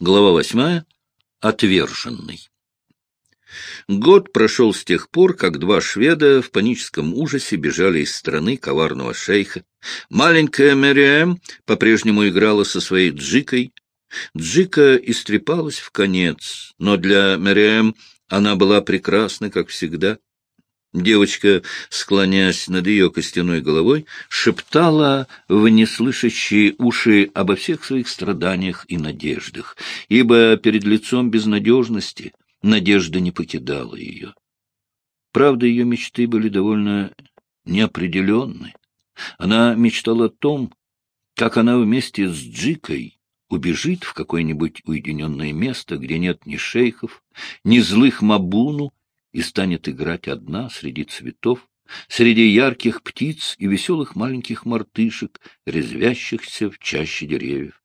Глава восьмая. Отверженный. Год прошел с тех пор, как два шведа в паническом ужасе бежали из страны коварного шейха. Маленькая Мэриэм по-прежнему играла со своей джикой. Джика истрепалась в конец, но для Мэриэм она была прекрасна, как всегда. Девочка, склоняясь над ее костяной головой, шептала в неслышащие уши обо всех своих страданиях и надеждах, ибо перед лицом безнадежности надежда не покидала ее. Правда, ее мечты были довольно неопределенны. Она мечтала о том, как она вместе с Джикой убежит в какое-нибудь уединенное место, где нет ни шейхов, ни злых мабуну, и станет играть одна среди цветов, среди ярких птиц и веселых маленьких мартышек, резвящихся в чаще деревьев.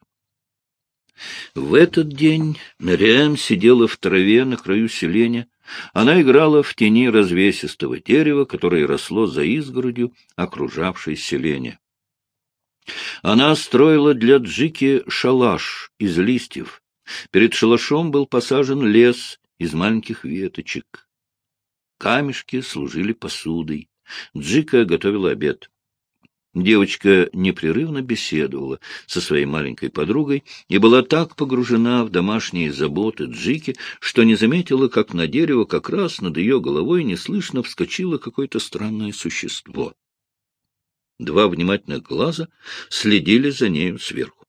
В этот день Мариам сидела в траве на краю селения. Она играла в тени развесистого дерева, которое росло за изгородью, окружавшей селение. Она строила для Джики шалаш из листьев. Перед шалашом был посажен лес из маленьких веточек. Камешки служили посудой. Джика готовила обед. Девочка непрерывно беседовала со своей маленькой подругой и была так погружена в домашние заботы Джики, что не заметила, как на дерево как раз над ее головой неслышно вскочило какое-то странное существо. Два внимательных глаза следили за нею сверху.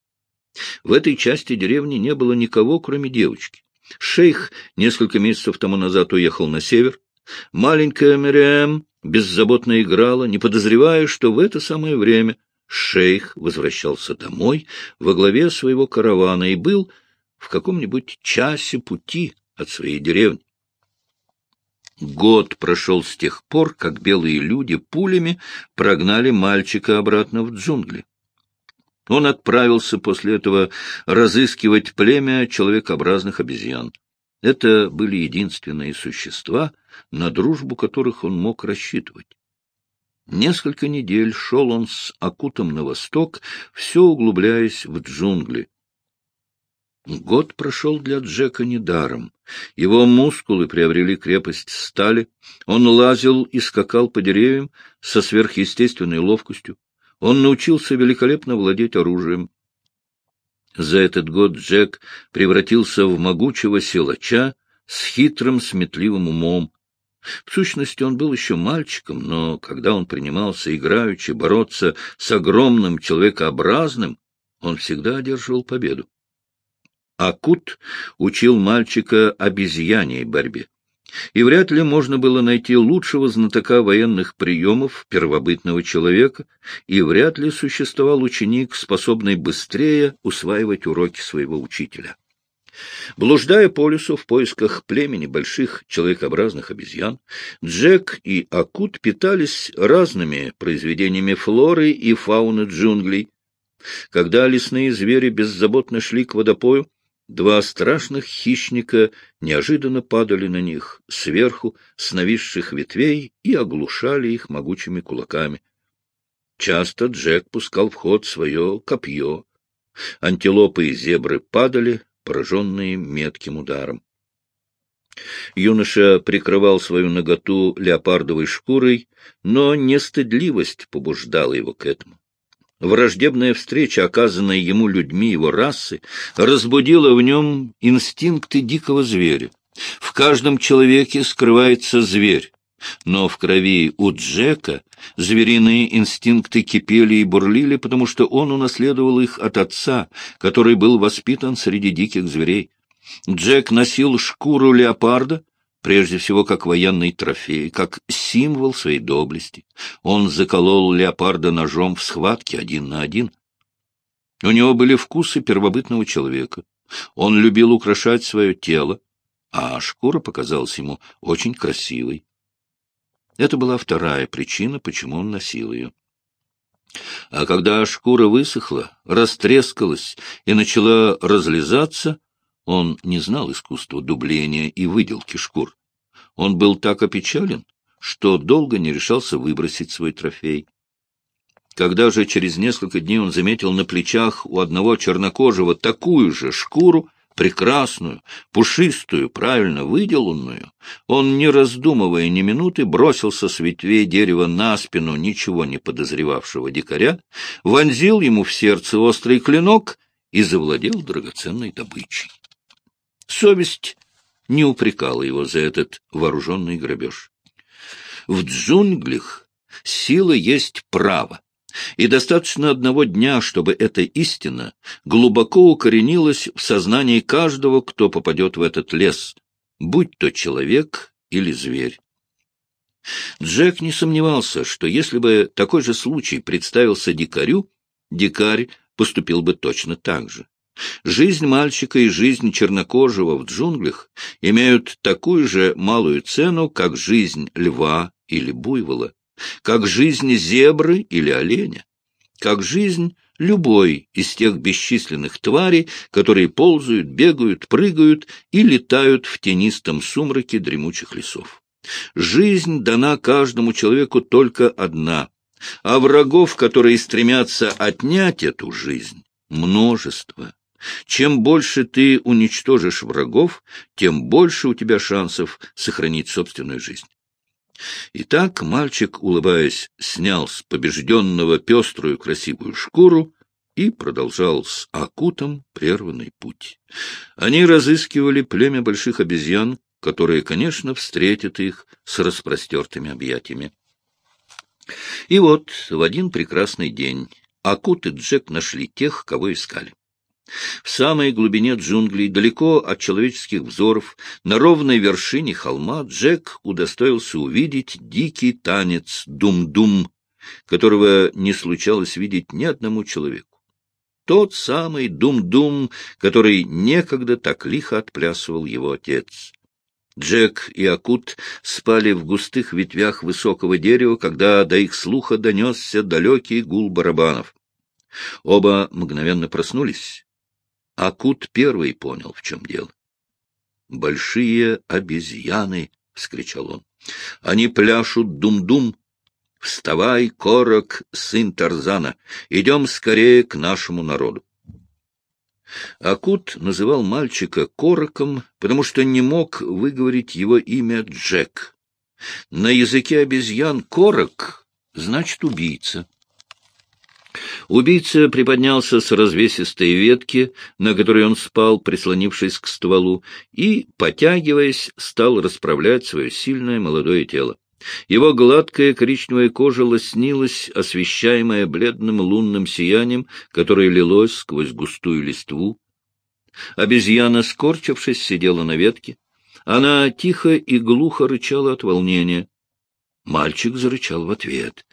В этой части деревни не было никого, кроме девочки. Шейх несколько месяцев тому назад уехал на север, Маленькая Мириэм беззаботно играла, не подозревая, что в это самое время шейх возвращался домой во главе своего каравана и был в каком-нибудь часе пути от своей деревни. Год прошел с тех пор, как белые люди пулями прогнали мальчика обратно в джунгли. Он отправился после этого разыскивать племя человекообразных обезьян. Это были единственные существа, на дружбу которых он мог рассчитывать. Несколько недель шел он с Акутом на восток, все углубляясь в джунгли. Год прошел для Джека недаром. Его мускулы приобрели крепость стали. Он лазил и скакал по деревьям со сверхъестественной ловкостью. Он научился великолепно владеть оружием. За этот год Джек превратился в могучего силача с хитрым, сметливым умом. В сущности, он был еще мальчиком, но когда он принимался играючи бороться с огромным человекообразным, он всегда одерживал победу. Акут учил мальчика обезьяней борьбе и вряд ли можно было найти лучшего знатока военных приемов первобытного человека, и вряд ли существовал ученик, способный быстрее усваивать уроки своего учителя. Блуждая по лесу в поисках племени больших человекообразных обезьян, Джек и Акут питались разными произведениями флоры и фауны джунглей. Когда лесные звери беззаботно шли к водопою, Два страшных хищника неожиданно падали на них сверху, с нависших ветвей, и оглушали их могучими кулаками. Часто Джек пускал в ход свое копье. Антилопы и зебры падали, пораженные метким ударом. Юноша прикрывал свою наготу леопардовой шкурой, но не стыдливость побуждала его к этому. Враждебная встреча, оказанная ему людьми его расы, разбудила в нем инстинкты дикого зверя. В каждом человеке скрывается зверь, но в крови у Джека звериные инстинкты кипели и бурлили, потому что он унаследовал их от отца, который был воспитан среди диких зверей. Джек носил шкуру леопарда, прежде всего как военный трофей, как символ своей доблести. Он заколол леопарда ножом в схватке один на один. У него были вкусы первобытного человека. Он любил украшать свое тело, а шкура показалась ему очень красивой. Это была вторая причина, почему он носил ее. А когда шкура высохла, растрескалась и начала разлезаться, он не знал искусства дубления и выделки шкур. Он был так опечален, что долго не решался выбросить свой трофей. Когда же через несколько дней он заметил на плечах у одного чернокожего такую же шкуру, прекрасную, пушистую, правильно выделанную, он, не раздумывая ни минуты, бросился с ветвей дерева на спину ничего не подозревавшего дикаря, вонзил ему в сердце острый клинок и завладел драгоценной добычей. Совесть не упрекала его за этот вооруженный грабеж. В джунглях сила есть право, и достаточно одного дня, чтобы эта истина глубоко укоренилась в сознании каждого, кто попадет в этот лес, будь то человек или зверь. Джек не сомневался, что если бы такой же случай представился дикарю, дикарь поступил бы точно так же. Жизнь мальчика и жизнь чернокожего в джунглях имеют такую же малую цену, как жизнь льва или буйвола как жизнь зебры или оленя, как жизнь любой из тех бесчисленных тварей, которые ползают, бегают, прыгают и летают в тенистом сумраке дремучих лесов. Жизнь дана каждому человеку только одна, а врагов, которые стремятся отнять эту жизнь, множество. Чем больше ты уничтожишь врагов, тем больше у тебя шансов сохранить собственную жизнь. Итак, мальчик, улыбаясь, снял с побежденного пеструю красивую шкуру и продолжал с акутом прерванный путь. Они разыскивали племя больших обезьян, которые, конечно, встретят их с распростертыми объятиями. И вот в один прекрасный день Акут и Джек нашли тех, кого искали. В самой глубине джунглей, далеко от человеческих взоров, на ровной вершине холма Джек удостоился увидеть дикий танец дум-дум, которого не случалось видеть ни одному человеку. Тот самый дум-дум, который некогда так лихо отплясывал его отец. Джек и Акут спали в густых ветвях высокого дерева, когда до их слуха донесся далекий гул барабанов. Оба мгновенно проснулись Акут первый понял, в чем дело. «Большие обезьяны!» — вскричал он. «Они пляшут дум-дум! Вставай, Корок, сын Тарзана! Идем скорее к нашему народу!» Акут называл мальчика Короком, потому что не мог выговорить его имя Джек. На языке обезьян Корок значит убийца. Убийца приподнялся с развесистой ветки, на которой он спал, прислонившись к стволу, и, потягиваясь, стал расправлять свое сильное молодое тело. Его гладкая коричневая кожа лоснилась, освещаемая бледным лунным сиянием, которое лилось сквозь густую листву. Обезьяна, скорчившись, сидела на ветке. Она тихо и глухо рычала от волнения. Мальчик зарычал в ответ.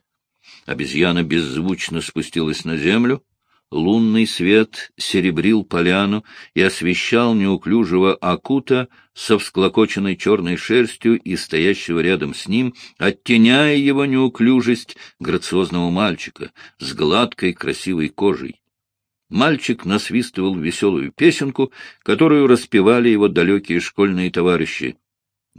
Обезьяна беззвучно спустилась на землю. Лунный свет серебрил поляну и освещал неуклюжего акута со всклокоченной черной шерстью и стоящего рядом с ним, оттеняя его неуклюжесть грациозного мальчика с гладкой красивой кожей. Мальчик насвистывал веселую песенку, которую распевали его далекие школьные товарищи.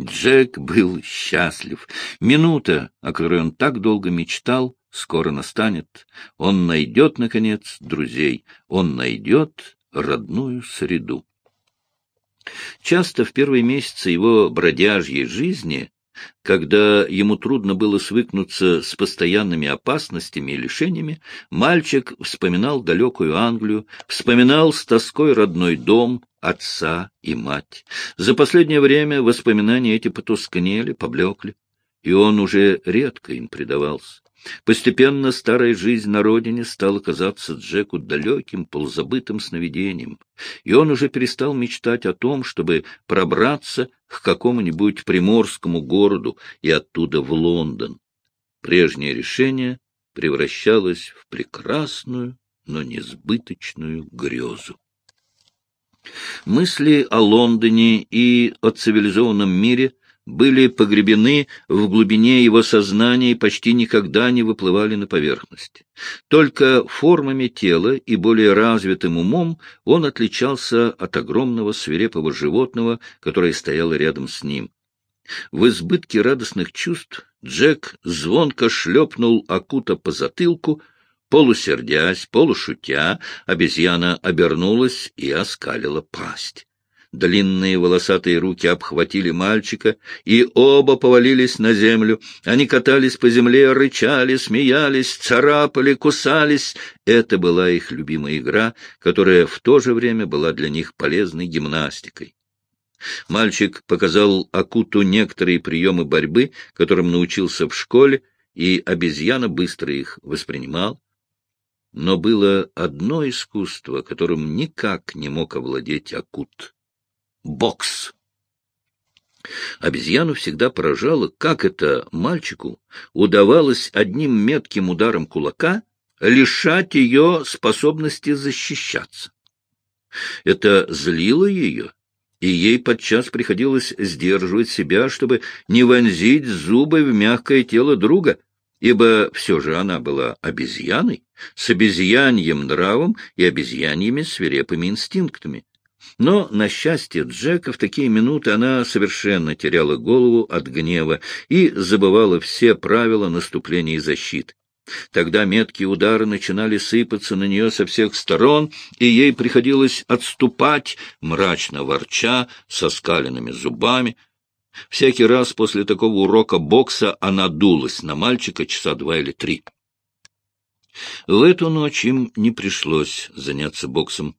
Джек был счастлив. Минута, о которой он так долго мечтал, скоро настанет. Он найдет, наконец, друзей. Он найдет родную среду. Часто в первые месяцы его бродяжьей жизни, когда ему трудно было свыкнуться с постоянными опасностями и лишениями, мальчик вспоминал далекую Англию, вспоминал с тоской родной дом, отца и мать. За последнее время воспоминания эти потускнели, поблекли, и он уже редко им предавался. Постепенно старая жизнь на родине стала казаться Джеку далеким, полузабытым сновидением, и он уже перестал мечтать о том, чтобы пробраться к какому-нибудь приморскому городу и оттуда в Лондон. Прежнее решение превращалось в прекрасную, но несбыточную грезу. Мысли о Лондоне и о цивилизованном мире были погребены в глубине его сознания и почти никогда не выплывали на поверхность. Только формами тела и более развитым умом он отличался от огромного свирепого животного, которое стояло рядом с ним. В избытке радостных чувств Джек звонко шлепнул Акута по затылку, Полусердясь, полушутя, обезьяна обернулась и оскалила пасть. Длинные волосатые руки обхватили мальчика, и оба повалились на землю. Они катались по земле, рычали, смеялись, царапали, кусались. Это была их любимая игра, которая в то же время была для них полезной гимнастикой. Мальчик показал Акуту некоторые приемы борьбы, которым научился в школе, и обезьяна быстро их воспринимал. Но было одно искусство, которым никак не мог овладеть Акут — бокс. Обезьяну всегда поражало, как это мальчику удавалось одним метким ударом кулака лишать ее способности защищаться. Это злило ее, и ей подчас приходилось сдерживать себя, чтобы не вонзить зубы в мягкое тело друга, ибо все же она была обезьяной, с обезьяньем нравом и обезьяньями свирепыми инстинктами. Но, на счастье Джека, в такие минуты она совершенно теряла голову от гнева и забывала все правила наступления и защиты. Тогда меткие удары начинали сыпаться на нее со всех сторон, и ей приходилось отступать, мрачно ворча, со скаленными зубами. Всякий раз после такого урока бокса она дулась на мальчика часа два или три. В эту ночь им не пришлось заняться боксом.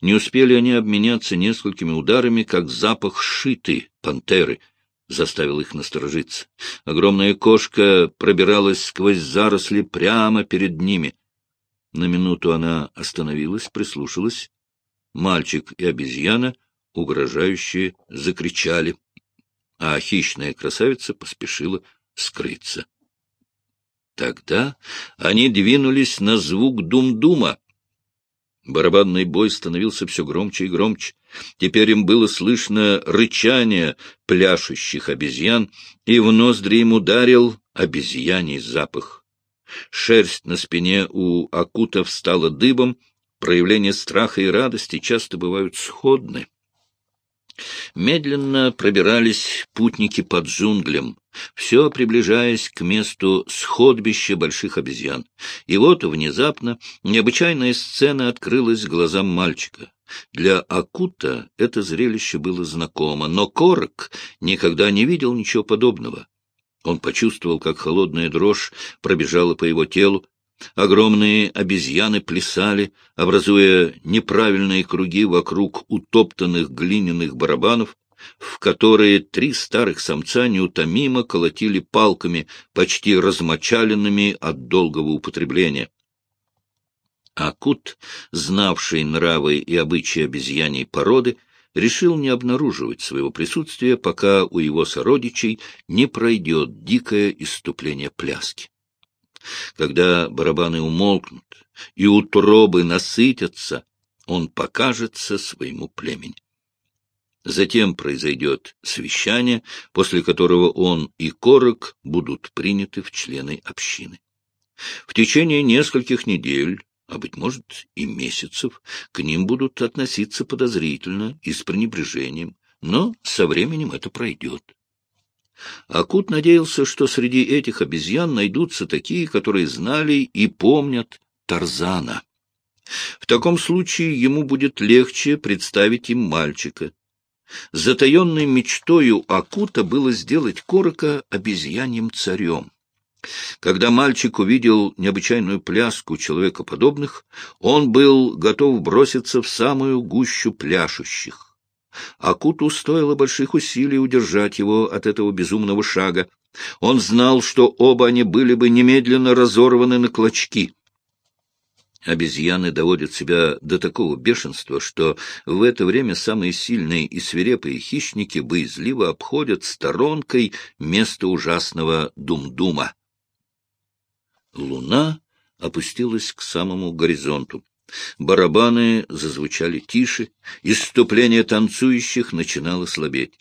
Не успели они обменяться несколькими ударами, как запах шиты пантеры — заставил их насторожиться. Огромная кошка пробиралась сквозь заросли прямо перед ними. На минуту она остановилась, прислушалась. Мальчик и обезьяна угрожающе закричали, а хищная красавица поспешила скрыться. Тогда они двинулись на звук дум-дума. Барабанный бой становился все громче и громче. Теперь им было слышно рычание пляшущих обезьян, и в ноздри им ударил обезьяний запах. Шерсть на спине у акутов стала дыбом, проявления страха и радости часто бывают сходны. Медленно пробирались путники под джунглем, все приближаясь к месту сходбища больших обезьян. И вот внезапно необычайная сцена открылась глазам мальчика. Для Акута это зрелище было знакомо, но Корок никогда не видел ничего подобного. Он почувствовал, как холодная дрожь пробежала по его телу, Огромные обезьяны плясали, образуя неправильные круги вокруг утоптанных глиняных барабанов, в которые три старых самца неутомимо колотили палками, почти размочаленными от долгого употребления. Акут, знавший нравы и обычаи обезьяней породы, решил не обнаруживать своего присутствия, пока у его сородичей не пройдет дикое иступление пляски. Когда барабаны умолкнут и утробы насытятся, он покажется своему племени. Затем произойдет совещание, после которого он и Корок будут приняты в члены общины. В течение нескольких недель, а, быть может, и месяцев, к ним будут относиться подозрительно и с пренебрежением, но со временем это пройдет. Акут надеялся, что среди этих обезьян найдутся такие, которые знали и помнят Тарзана. В таком случае ему будет легче представить им мальчика. Затаенной мечтою Акута было сделать Корока обезьяньим царем. Когда мальчик увидел необычайную пляску человекоподобных, он был готов броситься в самую гущу пляшущих. Акуту стоило больших усилий удержать его от этого безумного шага. Он знал, что оба они были бы немедленно разорваны на клочки. Обезьяны доводят себя до такого бешенства, что в это время самые сильные и свирепые хищники боязливо обходят сторонкой место ужасного дум-дума. Луна опустилась к самому горизонту. Барабаны зазвучали тише, иступление танцующих начинало слабеть.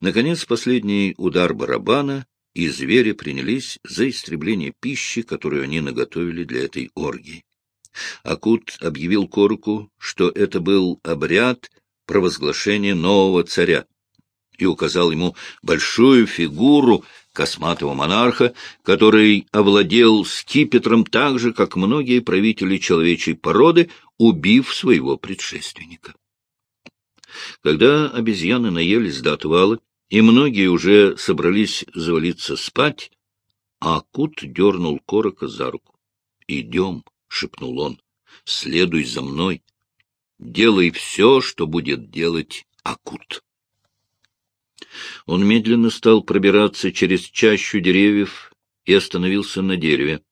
Наконец, последний удар барабана, и звери принялись за истребление пищи, которую они наготовили для этой оргии. Акут объявил Корку, что это был обряд провозглашения нового царя, и указал ему большую фигуру косматого монарха, который овладел скипетром так же, как многие правители человечей породы, убив своего предшественника. Когда обезьяны наелись до отвала, и многие уже собрались завалиться спать, Акут дернул Корока за руку. — Идем, — шепнул он, — следуй за мной. Делай все, что будет делать Акут. Он медленно стал пробираться через чащу деревьев и остановился на дереве.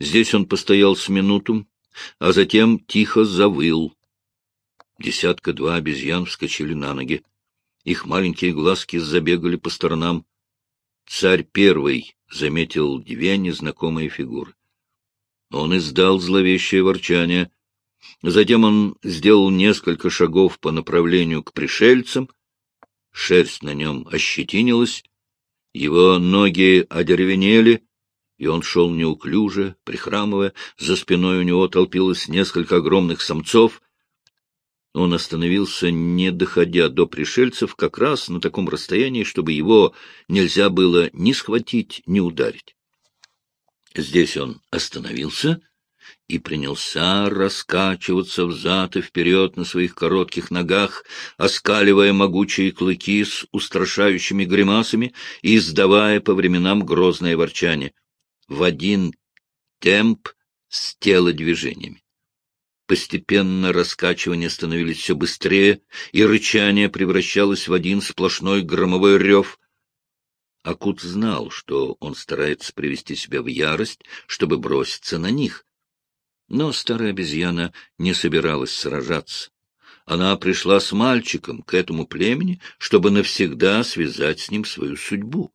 Здесь он постоял с минуту, а затем тихо завыл. Десятка-два обезьян вскочили на ноги. Их маленькие глазки забегали по сторонам. Царь первый заметил две незнакомые фигуры. Он издал зловещее ворчание. Затем он сделал несколько шагов по направлению к пришельцам. Шерсть на нем ощетинилась, его ноги одеревенели, и он шел неуклюже, прихрамывая. За спиной у него толпилось несколько огромных самцов — он остановился, не доходя до пришельцев, как раз на таком расстоянии, чтобы его нельзя было ни схватить, ни ударить. Здесь он остановился и принялся раскачиваться взад и вперед на своих коротких ногах, оскаливая могучие клыки с устрашающими гримасами и издавая по временам грозное ворчание. В один темп с телодвижениями. Постепенно раскачивания становились все быстрее, и рычание превращалось в один сплошной громовой рев. Акут знал, что он старается привести себя в ярость, чтобы броситься на них. Но старая обезьяна не собиралась сражаться. Она пришла с мальчиком к этому племени, чтобы навсегда связать с ним свою судьбу.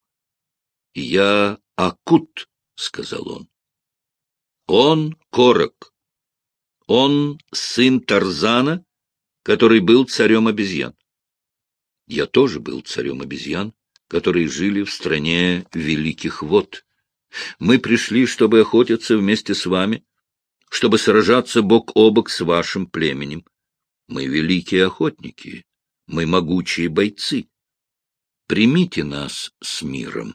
— Я Акут, — сказал он. — Он Корок. Он сын Тарзана, который был царем обезьян. Я тоже был царем обезьян, которые жили в стране великих вод. Мы пришли, чтобы охотиться вместе с вами, чтобы сражаться бок о бок с вашим племенем. Мы великие охотники, мы могучие бойцы. Примите нас с миром.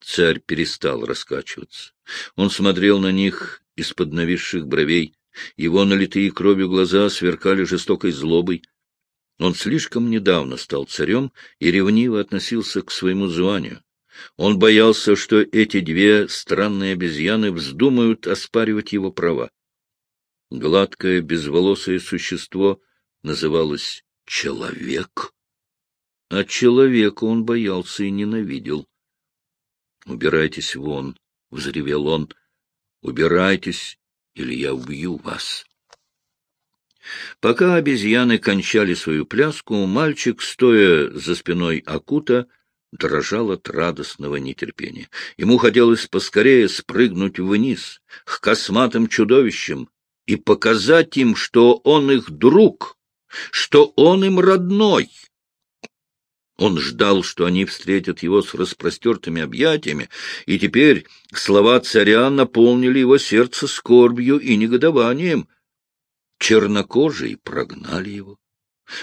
Царь перестал раскачиваться. Он смотрел на них из-под нависших бровей. Его налитые кровью глаза сверкали жестокой злобой. Он слишком недавно стал царем и ревниво относился к своему званию. Он боялся, что эти две странные обезьяны вздумают оспаривать его права. Гладкое, безволосое существо называлось «человек». А человека он боялся и ненавидел. «Убирайтесь вон!» — взревел он. Убирайтесь, или я убью вас. Пока обезьяны кончали свою пляску, мальчик, стоя за спиной Акута, дрожал от радостного нетерпения. Ему хотелось поскорее спрыгнуть вниз, к косматым чудовищам, и показать им, что он их друг, что он им родной. Он ждал, что они встретят его с распростертыми объятиями, и теперь слова царя наполнили его сердце скорбью и негодованием. Чернокожие прогнали его.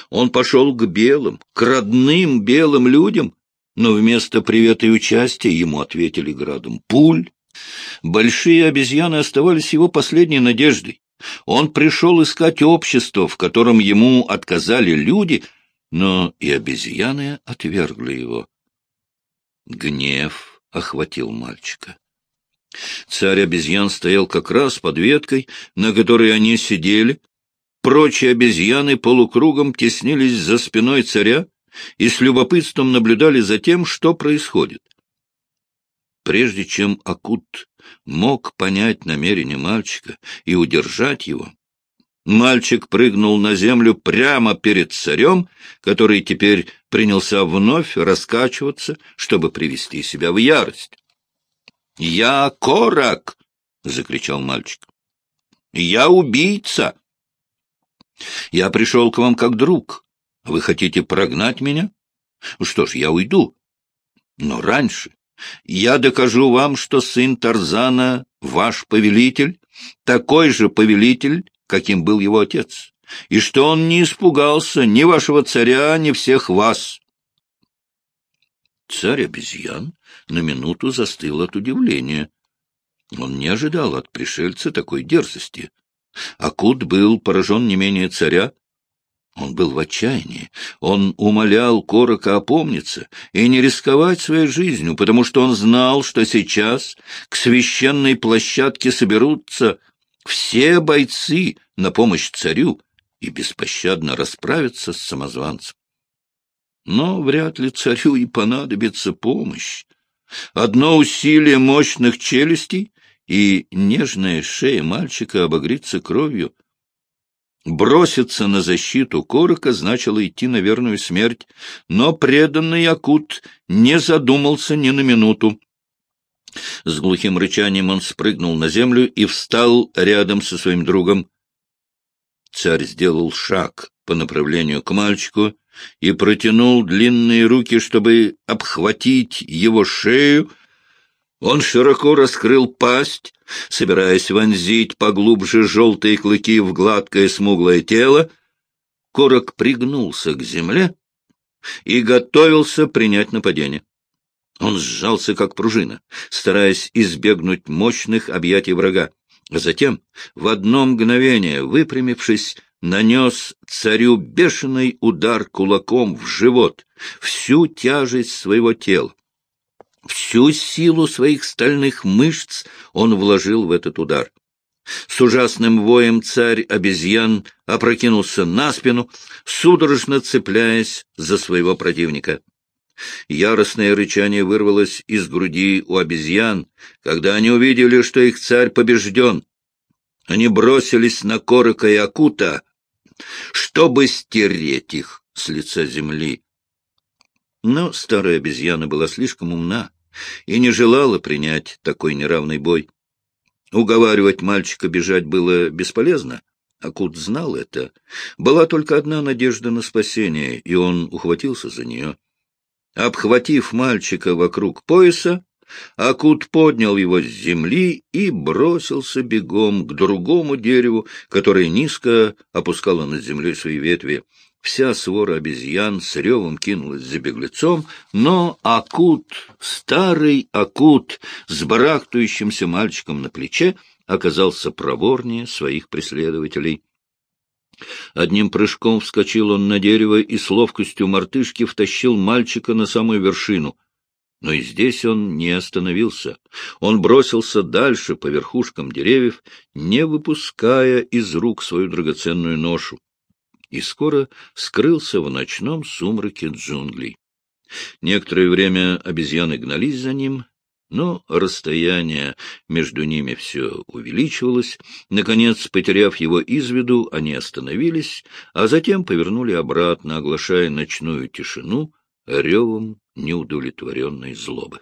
Он пошел к белым, к родным белым людям, но вместо привета и участия ему ответили градом пуль. Большие обезьяны оставались его последней надеждой. Он пришел искать общество, в котором ему отказали люди — но и обезьяны отвергли его. Гнев охватил мальчика. Царь обезьян стоял как раз под веткой, на которой они сидели. Прочие обезьяны полукругом теснились за спиной царя и с любопытством наблюдали за тем, что происходит. Прежде чем Акут мог понять намерение мальчика и удержать его, Мальчик прыгнул на землю прямо перед царем, который теперь принялся вновь раскачиваться, чтобы привести себя в ярость. — Я корак! — закричал мальчик. — Я убийца! Я пришел к вам как друг. Вы хотите прогнать меня? Что ж, я уйду. Но раньше я докажу вам, что сын Тарзана — ваш повелитель, такой же повелитель, каким был его отец, и что он не испугался ни вашего царя, ни всех вас. Царь обезьян на минуту застыл от удивления. Он не ожидал от пришельца такой дерзости. Акут был поражен не менее царя. Он был в отчаянии. Он умолял Корока опомниться и не рисковать своей жизнью, потому что он знал, что сейчас к священной площадке соберутся все бойцы на помощь царю и беспощадно расправятся с самозванцем. Но вряд ли царю и понадобится помощь. Одно усилие мощных челюстей, и нежная шея мальчика обогрится кровью — Броситься на защиту Корока значило идти на верную смерть, но преданный Акут не задумался ни на минуту. С глухим рычанием он спрыгнул на землю и встал рядом со своим другом. Царь сделал шаг по направлению к мальчику и протянул длинные руки, чтобы обхватить его шею. Он широко раскрыл пасть, собираясь вонзить поглубже желтые клыки в гладкое смуглое тело, Корок пригнулся к земле и готовился принять нападение. Он сжался, как пружина, стараясь избегнуть мощных объятий врага. Затем, в одно мгновение, выпрямившись, нанес царю бешеный удар кулаком в живот, всю тяжесть своего тела. Всю силу своих стальных мышц он вложил в этот удар. С ужасным воем царь обезьян опрокинулся на спину, судорожно цепляясь за своего противника. Яростное рычание вырвалось из груди у обезьян, когда они увидели, что их царь побежден. Они бросились на Корока и Акута, чтобы стереть их с лица земли. Но старая обезьяна была слишком умна и не желала принять такой неравный бой. Уговаривать мальчика бежать было бесполезно. Акут знал это. Была только одна надежда на спасение, и он ухватился за нее. Обхватив мальчика вокруг пояса, Акут поднял его с земли и бросился бегом к другому дереву, которое низко опускало над землей свои ветви. Вся свора обезьян с ревом кинулась за беглецом, но Акут, старый Акут, с барахтающимся мальчиком на плече, оказался проворнее своих преследователей. Одним прыжком вскочил он на дерево и с ловкостью мартышки втащил мальчика на самую вершину. Но и здесь он не остановился. Он бросился дальше по верхушкам деревьев, не выпуская из рук свою драгоценную ношу и скоро скрылся в ночном сумраке джунглей. Некоторое время обезьяны гнались за ним, но расстояние между ними все увеличивалось. Наконец, потеряв его из виду, они остановились, а затем повернули обратно, оглашая ночную тишину ревом неудовлетворенной злобы.